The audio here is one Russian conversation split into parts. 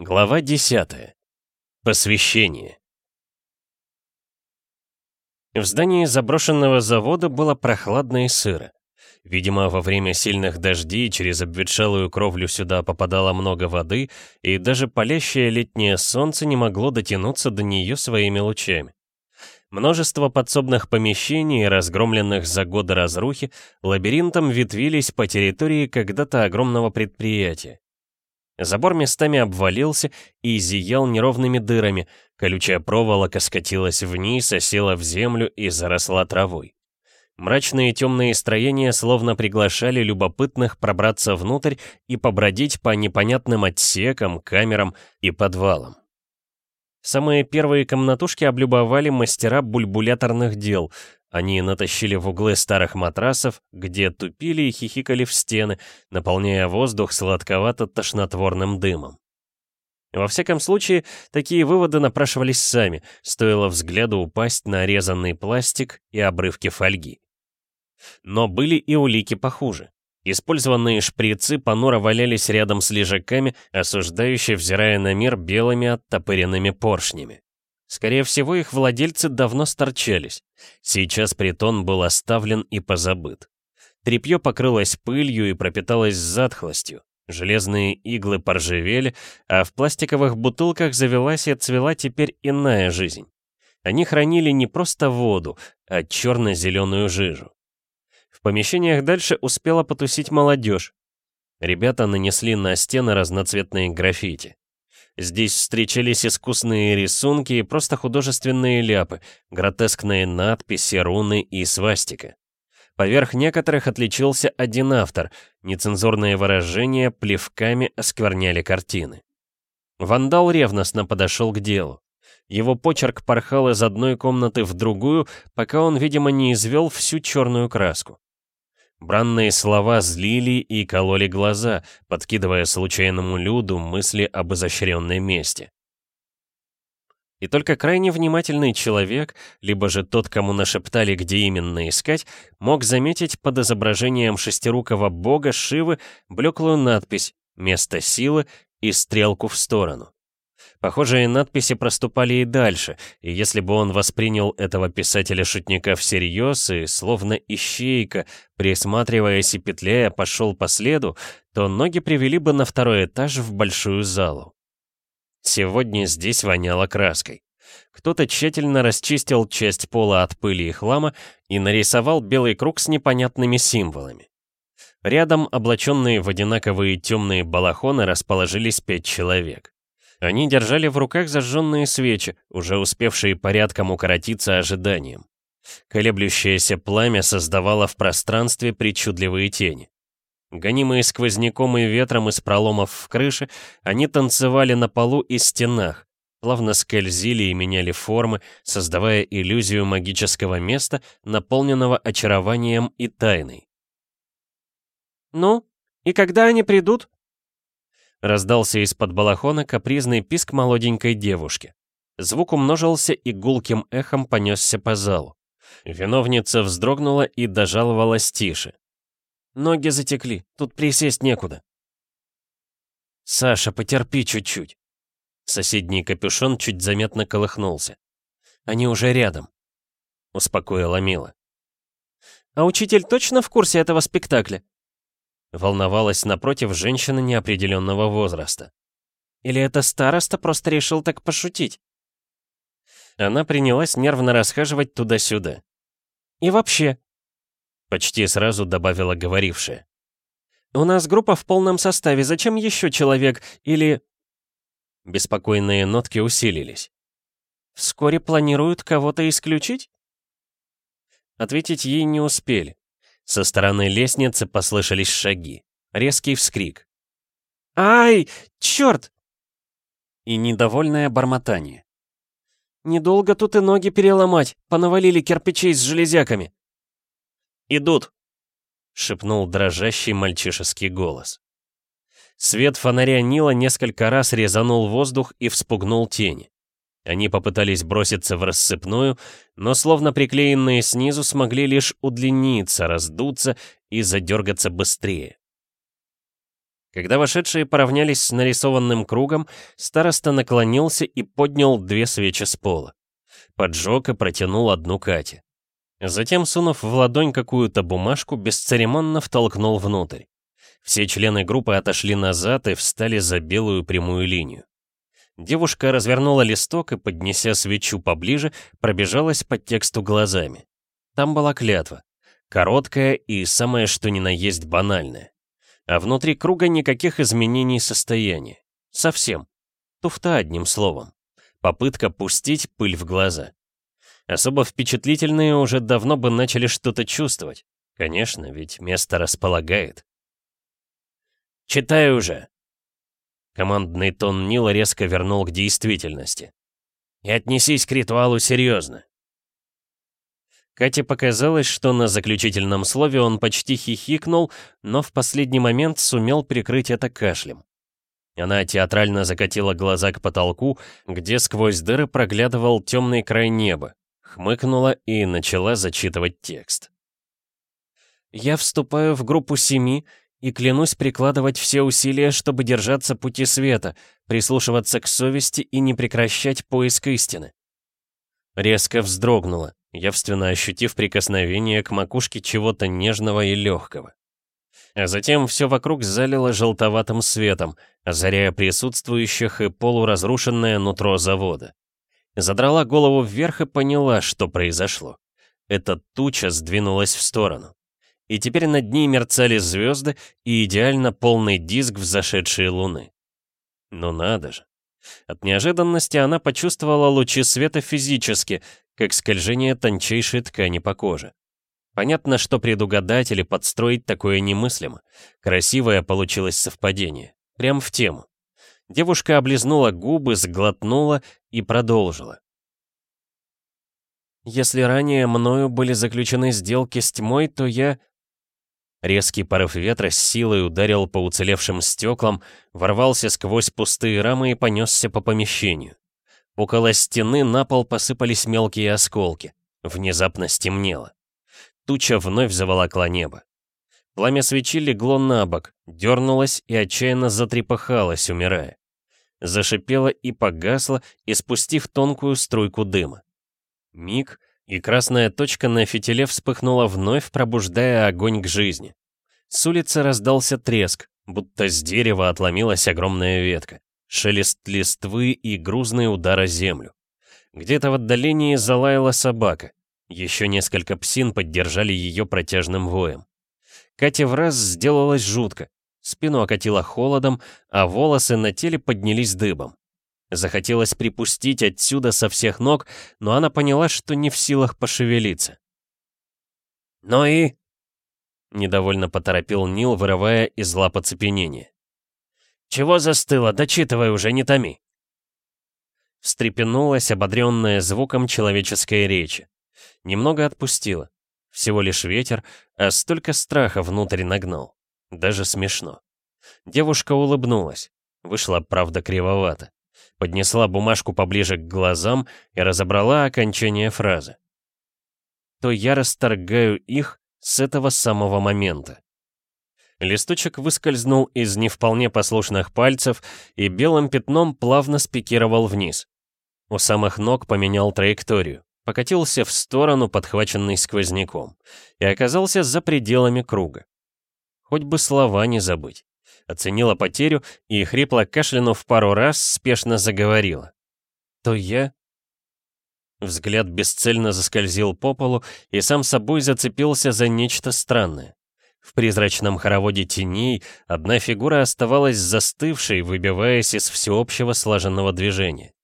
Глава 10. Посвящение. В здании заброшенного завода было прохладно и сыро. Видимо, во время сильных дождей через обветшалую кровлю сюда попадало много воды, и даже палящее летнее солнце не могло дотянуться до нее своими лучами. Множество подсобных помещений, разгромленных за годы разрухи, лабиринтом ветвились по территории когда-то огромного предприятия. Забор местами обвалился и зиял неровными дырами, колючая проволока скатилась вниз, осела в землю и заросла травой. Мрачные темные строения словно приглашали любопытных пробраться внутрь и побродить по непонятным отсекам, камерам и подвалам. Самые первые комнатушки облюбовали мастера бульбуляторных дел, они натащили в углы старых матрасов, где тупили и хихикали в стены, наполняя воздух сладковато-тошнотворным дымом. Во всяком случае, такие выводы напрашивались сами, стоило взгляду упасть на резанный пластик и обрывки фольги. Но были и улики похуже. Использованные шприцы понуро валялись рядом с лежаками, осуждающие, взирая на мир белыми оттопыренными поршнями. Скорее всего, их владельцы давно сторчались. Сейчас притон был оставлен и позабыт. Трепье покрылось пылью и пропиталось затхлостью. Железные иглы поржавели, а в пластиковых бутылках завелась и цвела теперь иная жизнь. Они хранили не просто воду, а черно-зеленую жижу. В помещениях дальше успела потусить молодежь. Ребята нанесли на стены разноцветные граффити. Здесь встречались искусные рисунки и просто художественные ляпы, гротескные надписи, руны и свастика. Поверх некоторых отличился один автор, нецензурные выражения плевками оскверняли картины. Вандал ревностно подошел к делу. Его почерк порхал из одной комнаты в другую, пока он, видимо, не извел всю черную краску. Бранные слова злили и кололи глаза, подкидывая случайному люду мысли об изощренной мести. И только крайне внимательный человек, либо же тот, кому нашептали, где именно искать, мог заметить под изображением шестирукого бога Шивы блеклую надпись «Место силы» и стрелку в сторону. Похожие надписи проступали и дальше, и если бы он воспринял этого писателя-шутника всерьез и, словно ищейка, присматриваясь и петляя, пошел по следу, то ноги привели бы на второй этаж в большую залу. Сегодня здесь воняло краской. Кто-то тщательно расчистил часть пола от пыли и хлама и нарисовал белый круг с непонятными символами. Рядом, облаченные в одинаковые темные балахоны, расположились пять человек. Они держали в руках зажженные свечи, уже успевшие порядком укоротиться ожиданием. Колеблющееся пламя создавало в пространстве причудливые тени. Гонимые сквозняком и ветром из проломов в крыше, они танцевали на полу и стенах, плавно скользили и меняли формы, создавая иллюзию магического места, наполненного очарованием и тайной. «Ну, и когда они придут?» Раздался из-под балахона капризный писк молоденькой девушки. Звук умножился и гулким эхом понесся по залу. Виновница вздрогнула и дожаловалась тише. «Ноги затекли, тут присесть некуда». «Саша, потерпи чуть-чуть». Соседний капюшон чуть заметно колыхнулся. «Они уже рядом», — успокоила Мила. «А учитель точно в курсе этого спектакля?» Волновалась напротив женщины неопределенного возраста. Или это староста просто решил так пошутить? Она принялась нервно расхаживать туда-сюда. И вообще, почти сразу добавила говорившая. У нас группа в полном составе, зачем еще человек? Или... Беспокойные нотки усилились. Вскоре планируют кого-то исключить? Ответить ей не успели. Со стороны лестницы послышались шаги. Резкий вскрик. «Ай! Черт!» И недовольное бормотание. «Недолго тут и ноги переломать, понавалили кирпичей с железяками». «Идут!» — шепнул дрожащий мальчишеский голос. Свет фонаря Нила несколько раз резанул воздух и вспугнул тени. Они попытались броситься в рассыпную, но словно приклеенные снизу смогли лишь удлиниться, раздуться и задергаться быстрее. Когда вошедшие поравнялись с нарисованным кругом, староста наклонился и поднял две свечи с пола. Поджег и протянул одну Кате. Затем, сунув в ладонь какую-то бумажку, бесцеремонно втолкнул внутрь. Все члены группы отошли назад и встали за белую прямую линию. Девушка развернула листок и, поднеся свечу поближе, пробежалась по тексту глазами. Там была клятва. Короткая и самое что ни на есть банальная. А внутри круга никаких изменений состояния. Совсем. Туфта одним словом. Попытка пустить пыль в глаза. Особо впечатлительные уже давно бы начали что-то чувствовать. Конечно, ведь место располагает. «Читай уже!» Командный тон Нила резко вернул к действительности. «И отнесись к ритуалу серьезно. Кате показалось, что на заключительном слове он почти хихикнул, но в последний момент сумел прикрыть это кашлем. Она театрально закатила глаза к потолку, где сквозь дыры проглядывал темный край неба, хмыкнула и начала зачитывать текст. «Я вступаю в группу семи и клянусь прикладывать все усилия, чтобы держаться пути света, прислушиваться к совести и не прекращать поиск истины». Резко вздрогнула явственно ощутив прикосновение к макушке чего-то нежного и легкого. А затем все вокруг залило желтоватым светом, озаряя присутствующих и полуразрушенное нутро завода. Задрала голову вверх и поняла, что произошло. Эта туча сдвинулась в сторону. И теперь над ней мерцали звезды и идеально полный диск взошедшей луны. Ну надо же. От неожиданности она почувствовала лучи света физически, как скольжение тончайшей ткани по коже. Понятно, что предугадать или подстроить такое немыслимо. Красивое получилось совпадение. Прям в тему. Девушка облизнула губы, сглотнула и продолжила. «Если ранее мною были заключены сделки с тьмой, то я...» Резкий порыв ветра с силой ударил по уцелевшим стеклам, ворвался сквозь пустые рамы и понесся по помещению. Около стены на пол посыпались мелкие осколки. Внезапно стемнело. Туча вновь заволокла небо. Пламя свечи легло на бок, дернулось и отчаянно затрепыхалось, умирая. Зашипело и погасло, испустив тонкую струйку дыма. Миг, и красная точка на фитиле вспыхнула вновь, пробуждая огонь к жизни. С улицы раздался треск, будто с дерева отломилась огромная ветка шелест листвы и грузный удар о землю. Где-то в отдалении залаяла собака. Еще несколько псин поддержали ее протяжным воем. Кате в раз сделалось жутко. Спину окатило холодом, а волосы на теле поднялись дыбом. Захотелось припустить отсюда со всех ног, но она поняла, что не в силах пошевелиться. «Ну и...» — недовольно поторопил Нил, вырывая из лап оцепенение. «Чего застыло? Дочитывай уже, не томи!» Встрепенулась, ободренная звуком человеческой речи. Немного отпустила. Всего лишь ветер, а столько страха внутрь нагнал. Даже смешно. Девушка улыбнулась. Вышла, правда, кривовато. Поднесла бумажку поближе к глазам и разобрала окончание фразы. «То я расторгаю их с этого самого момента». Листочек выскользнул из не вполне послушных пальцев и белым пятном плавно спикировал вниз. У самых ног поменял траекторию, покатился в сторону, подхваченный сквозняком, и оказался за пределами круга. Хоть бы слова не забыть. Оценила потерю и, хрипло кашлянув пару раз, спешно заговорила. «То я...» Взгляд бесцельно заскользил по полу и сам собой зацепился за нечто странное. В призрачном хороводе теней одна фигура оставалась застывшей, выбиваясь из всеобщего слаженного движения.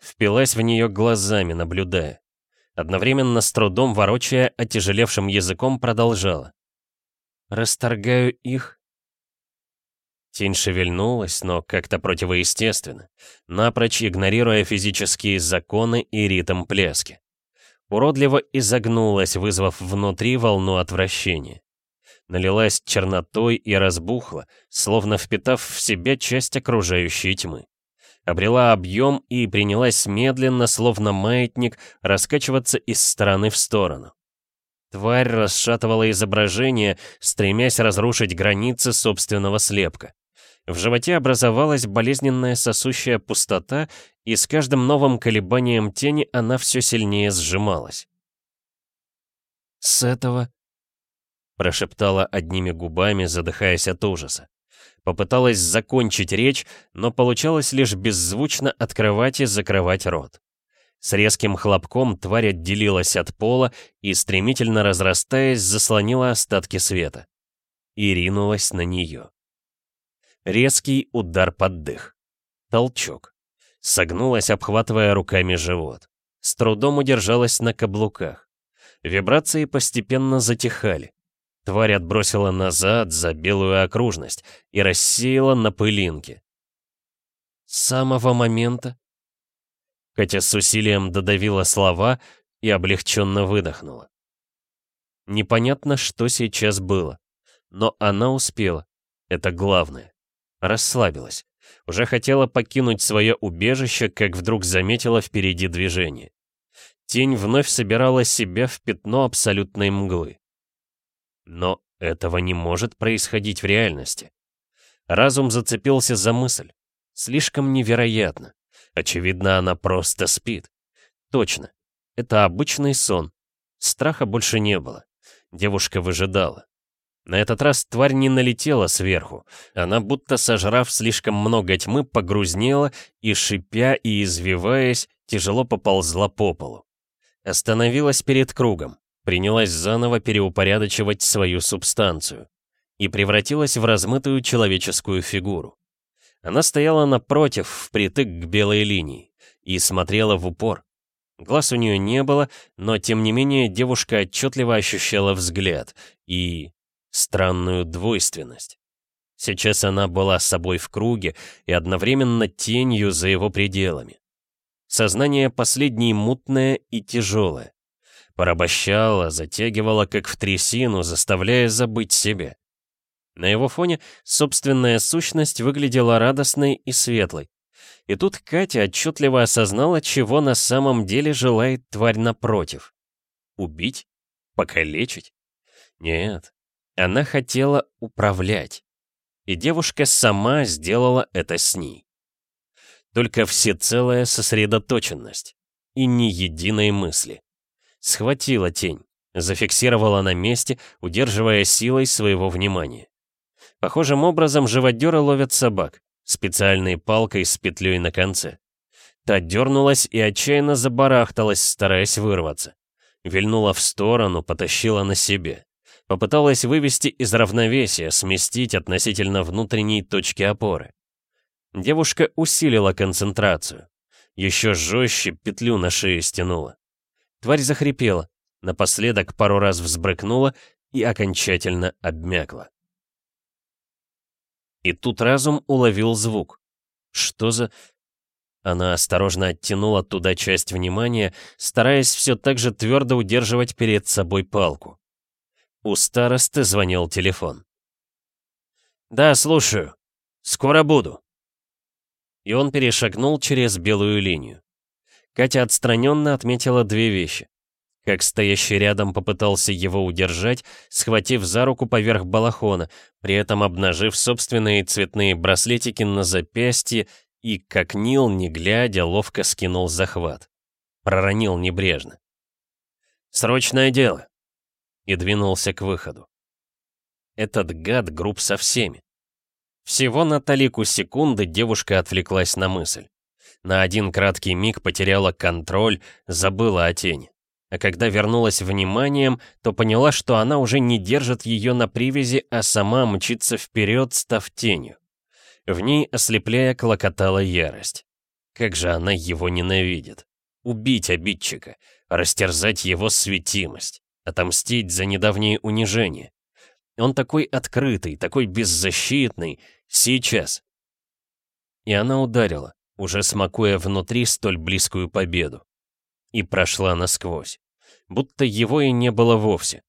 Впилась в нее глазами, наблюдая. Одновременно с трудом ворочая, отяжелевшим языком продолжала. «Расторгаю их». Тень шевельнулась, но как-то противоестественно, напрочь игнорируя физические законы и ритм пляски. Уродливо изогнулась, вызвав внутри волну отвращения налилась чернотой и разбухла, словно впитав в себя часть окружающей тьмы. Обрела объем и принялась медленно, словно маятник, раскачиваться из стороны в сторону. Тварь расшатывала изображение, стремясь разрушить границы собственного слепка. В животе образовалась болезненная сосущая пустота, и с каждым новым колебанием тени она все сильнее сжималась. «С этого...» — прошептала одними губами, задыхаясь от ужаса. Попыталась закончить речь, но получалось лишь беззвучно открывать и закрывать рот. С резким хлопком тварь отделилась от пола и, стремительно разрастаясь, заслонила остатки света. И ринулась на нее. Резкий удар под дых. Толчок. Согнулась, обхватывая руками живот. С трудом удержалась на каблуках. Вибрации постепенно затихали. Тварь отбросила назад за белую окружность и рассеяла на пылинки. С самого момента... Катя с усилием додавила слова и облегченно выдохнула. Непонятно, что сейчас было. Но она успела. Это главное. Расслабилась. Уже хотела покинуть свое убежище, как вдруг заметила впереди движение. Тень вновь собирала себя в пятно абсолютной мглы. Но этого не может происходить в реальности. Разум зацепился за мысль. Слишком невероятно. Очевидно, она просто спит. Точно. Это обычный сон. Страха больше не было. Девушка выжидала. На этот раз тварь не налетела сверху. Она, будто сожрав слишком много тьмы, погрузнела и, шипя и извиваясь, тяжело поползла по полу. Остановилась перед кругом принялась заново переупорядочивать свою субстанцию и превратилась в размытую человеческую фигуру. Она стояла напротив, впритык к белой линии, и смотрела в упор. Глаз у нее не было, но тем не менее девушка отчетливо ощущала взгляд и странную двойственность. Сейчас она была с собой в круге и одновременно тенью за его пределами. Сознание последней мутное и тяжелое порабощала, затягивала как в трясину, заставляя забыть себя. На его фоне собственная сущность выглядела радостной и светлой. И тут Катя отчетливо осознала, чего на самом деле желает тварь напротив. Убить? Покалечить? Нет, она хотела управлять. И девушка сама сделала это с ней. Только всецелая сосредоточенность и ни единой мысли. Схватила тень, зафиксировала на месте, удерживая силой своего внимания. Похожим образом живодеры ловят собак, специальной палкой с петлей на конце. Та дернулась и отчаянно забарахталась, стараясь вырваться. Вильнула в сторону, потащила на себе. Попыталась вывести из равновесия, сместить относительно внутренней точки опоры. Девушка усилила концентрацию. Еще жестче петлю на шее стянула. Тварь захрипела, напоследок пару раз взбрыкнула и окончательно обмякла. И тут разум уловил звук. Что за... Она осторожно оттянула туда часть внимания, стараясь все так же твердо удерживать перед собой палку. У старосты звонил телефон. «Да, слушаю. Скоро буду». И он перешагнул через белую линию. Катя отстраненно отметила две вещи. Как стоящий рядом попытался его удержать, схватив за руку поверх балахона, при этом обнажив собственные цветные браслетики на запястье и, как Нил, не глядя, ловко скинул захват. Проронил небрежно. «Срочное дело!» И двинулся к выходу. Этот гад груб со всеми. Всего на талику секунды девушка отвлеклась на мысль. На один краткий миг потеряла контроль, забыла о тени. А когда вернулась вниманием, то поняла, что она уже не держит ее на привязи, а сама мчится вперед, став тенью. В ней, ослепляя, клокотала ярость. Как же она его ненавидит. Убить обидчика, растерзать его светимость, отомстить за недавнее унижение. Он такой открытый, такой беззащитный, сейчас. И она ударила уже смакуя внутри столь близкую победу. И прошла насквозь, будто его и не было вовсе.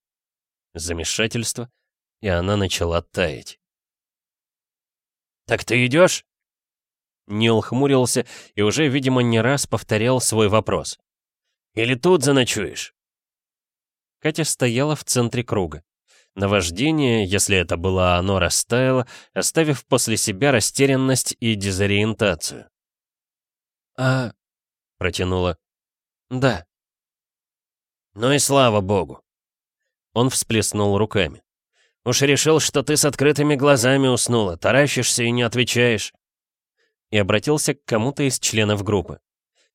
Замешательство, и она начала таять. «Так ты идешь?» Нил хмурился и уже, видимо, не раз повторял свой вопрос. «Или тут заночуешь?» Катя стояла в центре круга. Наваждение, если это было оно, растаяло, оставив после себя растерянность и дезориентацию. «А...» — протянула. «Да». «Ну и слава богу!» Он всплеснул руками. «Уж решил, что ты с открытыми глазами уснула, таращишься и не отвечаешь». И обратился к кому-то из членов группы.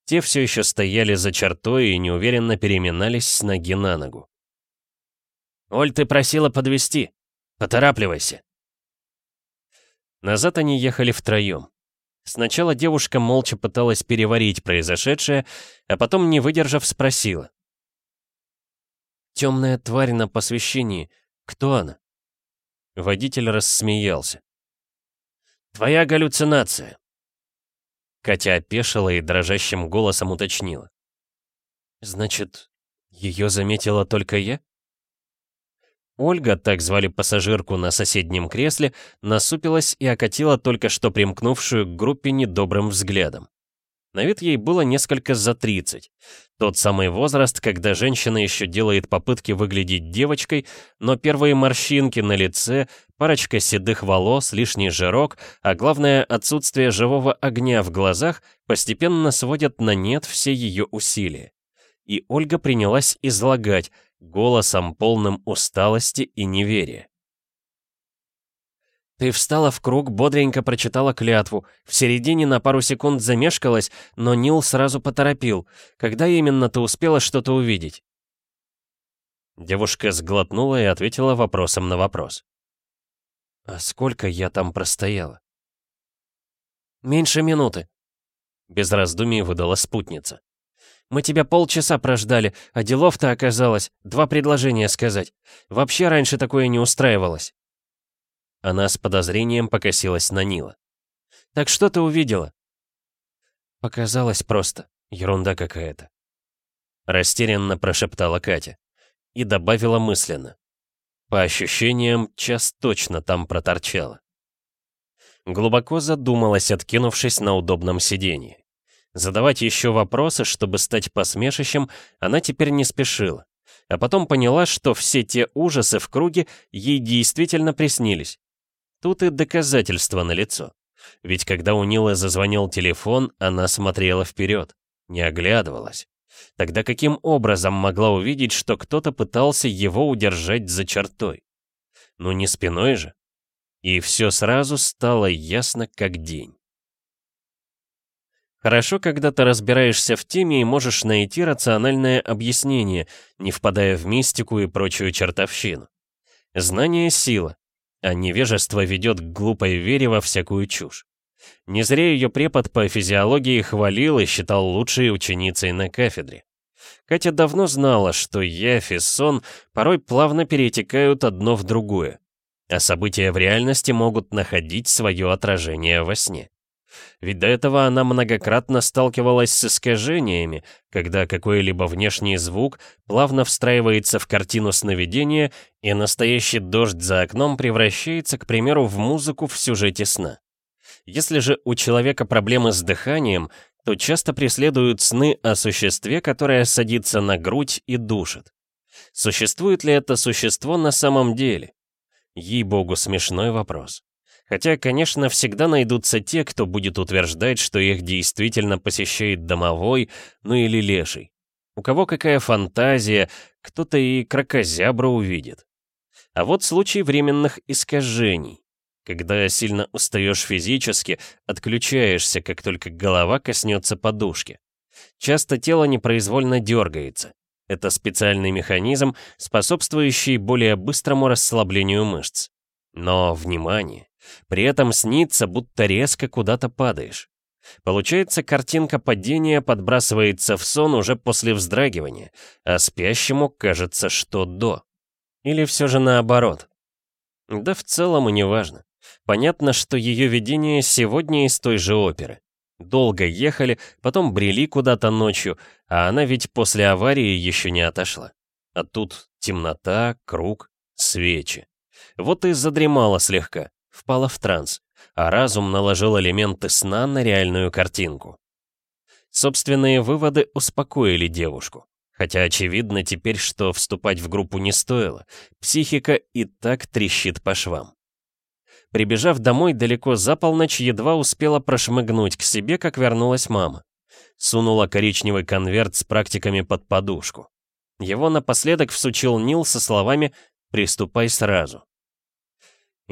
Те все еще стояли за чертой и неуверенно переминались с ноги на ногу. «Оль, ты просила подвести. Поторапливайся». Назад они ехали втроем. Сначала девушка молча пыталась переварить произошедшее, а потом, не выдержав, спросила. «Темная тварь на посвящении. Кто она?» Водитель рассмеялся. «Твоя галлюцинация». Катя опешила и дрожащим голосом уточнила. «Значит, ее заметила только я?» Ольга, так звали пассажирку на соседнем кресле, насупилась и окатила только что примкнувшую к группе недобрым взглядом. На вид ей было несколько за 30. Тот самый возраст, когда женщина еще делает попытки выглядеть девочкой, но первые морщинки на лице, парочка седых волос, лишний жирок, а главное отсутствие живого огня в глазах постепенно сводят на нет все ее усилия. И Ольга принялась излагать, голосом полным усталости и неверия. Ты встала в круг, бодренько прочитала клятву. В середине на пару секунд замешкалась, но Нил сразу поторопил. Когда именно ты успела что-то увидеть? Девушка сглотнула и ответила вопросом на вопрос. «А сколько я там простояла?» «Меньше минуты», — без раздумий выдала спутница. Мы тебя полчаса прождали, а делов-то оказалось. Два предложения сказать. Вообще раньше такое не устраивалось». Она с подозрением покосилась на Нила. «Так что ты увидела?» «Показалось просто. Ерунда какая-то». Растерянно прошептала Катя. И добавила мысленно. По ощущениям, час точно там проторчала. Глубоко задумалась, откинувшись на удобном сиденье. Задавать еще вопросы, чтобы стать посмешищем, она теперь не спешила. А потом поняла, что все те ужасы в круге ей действительно приснились. Тут и доказательства налицо. Ведь когда у Нилы зазвонил телефон, она смотрела вперед, не оглядывалась. Тогда каким образом могла увидеть, что кто-то пытался его удержать за чертой? Ну не спиной же. И все сразу стало ясно как день. Хорошо, когда ты разбираешься в теме и можешь найти рациональное объяснение, не впадая в мистику и прочую чертовщину. Знание — сила, а невежество ведет к глупой вере во всякую чушь. Не зря ее препод по физиологии хвалил и считал лучшей ученицей на кафедре. Катя давно знала, что явь и сон порой плавно перетекают одно в другое, а события в реальности могут находить свое отражение во сне. Ведь до этого она многократно сталкивалась с искажениями, когда какой-либо внешний звук плавно встраивается в картину сновидения, и настоящий дождь за окном превращается, к примеру, в музыку в сюжете сна. Если же у человека проблемы с дыханием, то часто преследуют сны о существе, которое садится на грудь и душит. Существует ли это существо на самом деле? Ей-богу, смешной вопрос. Хотя, конечно, всегда найдутся те, кто будет утверждать, что их действительно посещает домовой, ну или леший. У кого какая фантазия, кто-то и крокозябра увидит. А вот случай временных искажений. Когда сильно устаешь физически, отключаешься, как только голова коснется подушки. Часто тело непроизвольно дергается. Это специальный механизм, способствующий более быстрому расслаблению мышц. Но, внимание, при этом снится, будто резко куда-то падаешь. Получается, картинка падения подбрасывается в сон уже после вздрагивания, а спящему кажется, что до. Или все же наоборот. Да в целом и не важно. Понятно, что ее видение сегодня из той же оперы. Долго ехали, потом брели куда-то ночью, а она ведь после аварии еще не отошла. А тут темнота, круг, свечи. Вот и задремала слегка впала в транс, а разум наложил элементы сна на реальную картинку. Собственные выводы успокоили девушку. Хотя очевидно теперь, что вступать в группу не стоило. Психика и так трещит по швам. Прибежав домой далеко за полночь, едва успела прошмыгнуть к себе, как вернулась мама. Сунула коричневый конверт с практиками под подушку. Его напоследок всучил Нил со словами «Приступай сразу».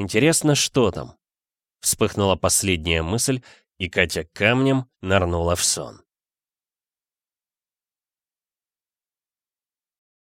Интересно, что там? Вспыхнула последняя мысль, и Катя камнем нырнула в сон.